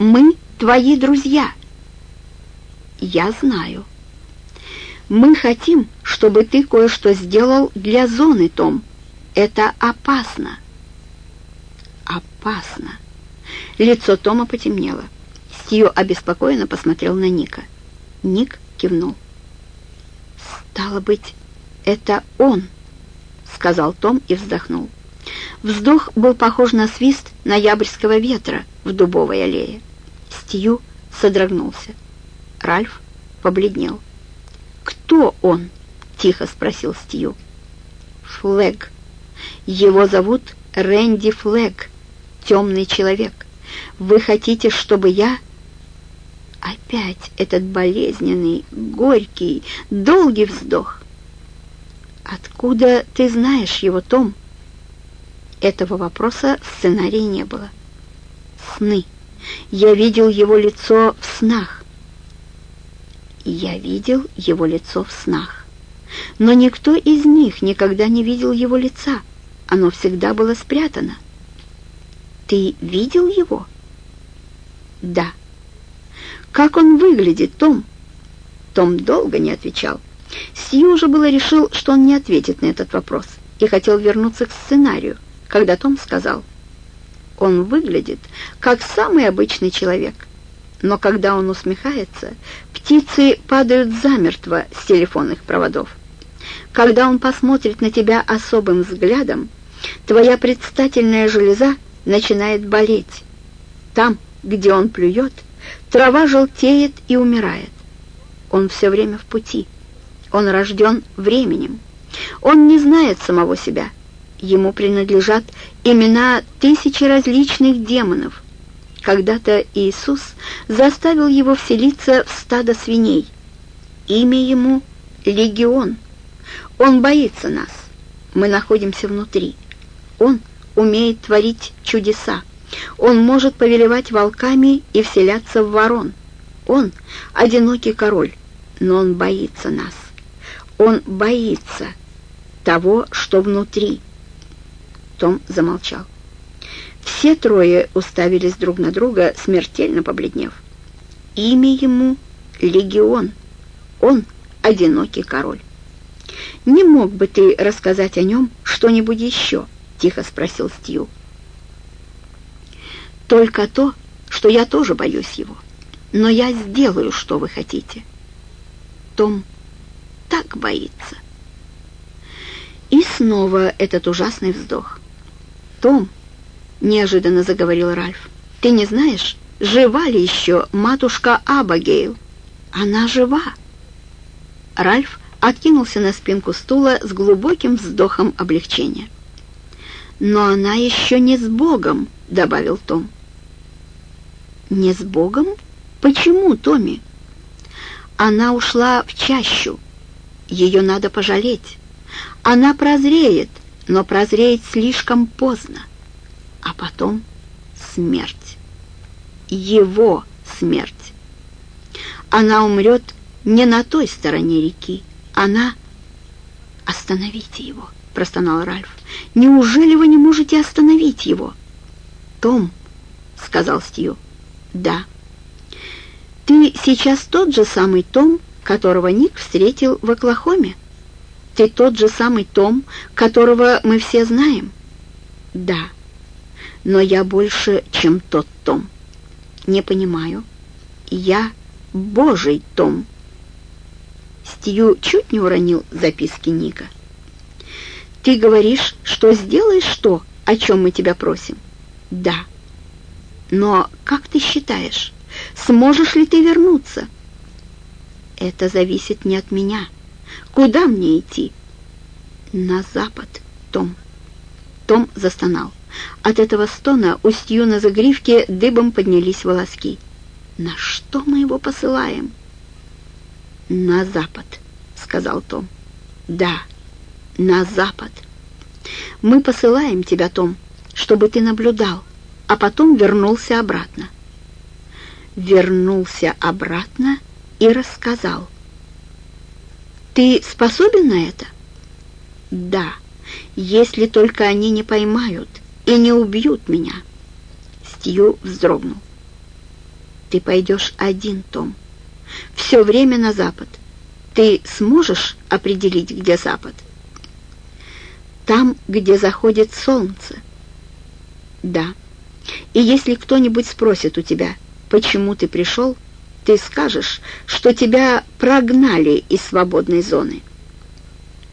Мы твои друзья. Я знаю. Мы хотим, чтобы ты кое-что сделал для зоны, Том. Это опасно. Опасно. Лицо Тома потемнело. Стью обеспокоенно посмотрел на Ника. Ник кивнул. «Стало быть, это он», — сказал Том и вздохнул. Вздох был похож на свист ноябрьского ветра в дубовой аллее. Стью содрогнулся. Ральф побледнел. «Кто он?» — тихо спросил Стью. «Флэг. Его зовут Рэнди Флэг, темный человек. Вы хотите, чтобы я...» Опять этот болезненный, горький, долгий вздох. «Откуда ты знаешь его, Том?» Этого вопроса в сценарии не было. Сны. Я видел его лицо в снах. Я видел его лицо в снах. Но никто из них никогда не видел его лица. Оно всегда было спрятано. Ты видел его? Да. Как он выглядит, Том? Том долго не отвечал. Сью уже было решил, что он не ответит на этот вопрос, и хотел вернуться к сценарию когда Том сказал, «Он выглядит как самый обычный человек, но когда он усмехается, птицы падают замертво с телефонных проводов. Когда он посмотрит на тебя особым взглядом, твоя предстательная железа начинает болеть. Там, где он плюет, трава желтеет и умирает. Он все время в пути. Он рожден временем. Он не знает самого себя. Ему принадлежат имена тысячи различных демонов. Когда-то Иисус заставил его вселиться в стадо свиней. Имя ему — Легион. Он боится нас. Мы находимся внутри. Он умеет творить чудеса. Он может повелевать волками и вселяться в ворон. Он — одинокий король, но он боится нас. Он боится того, что внутри. Том замолчал. Все трое уставились друг на друга, смертельно побледнев. Имя ему — Легион. Он — одинокий король. «Не мог бы ты рассказать о нем что-нибудь еще?» — тихо спросил Стью. «Только то, что я тоже боюсь его. Но я сделаю, что вы хотите». Том так боится. И снова этот ужасный вздох. «Том», — неожиданно заговорил Ральф, — «ты не знаешь, жива ли еще матушка Абагейл?» «Она жива!» Ральф откинулся на спинку стула с глубоким вздохом облегчения. «Но она еще не с Богом», — добавил Том. «Не с Богом? Почему, Томми?» «Она ушла в чащу. Ее надо пожалеть. Она прозреет, но прозреет слишком поздно. А потом смерть. Его смерть. Она умрет не на той стороне реки. Она... «Остановите его!» — простонал Ральф. «Неужели вы не можете остановить его?» «Том», — сказал Стью. «Да». «Ты сейчас тот же самый Том, которого Ник встретил в Оклахоме?» Ты тот же самый Том, которого мы все знаем? Да, но я больше, чем тот Том. Не понимаю. Я Божий Том. Стью чуть не уронил записки Ника. Ты говоришь, что сделаешь то, о чем мы тебя просим? Да. Но как ты считаешь, сможешь ли ты вернуться? Это зависит не от меня. Куда мне идти? На запад, Том. Том застонал. От этого стона у Стью на загривке дыбом поднялись волоски. «На что мы его посылаем?» «На запад», — сказал Том. «Да, на запад. Мы посылаем тебя, Том, чтобы ты наблюдал, а потом вернулся обратно». Вернулся обратно и рассказал. Ты способен на это? Да, если только они не поймают и не убьют меня. Стью вздрогнул. Ты пойдешь один, Том. Все время на запад. Ты сможешь определить, где запад? Там, где заходит солнце. Да. И если кто-нибудь спросит у тебя, почему ты пришел, ты скажешь, что тебя прогнали из свободной зоны.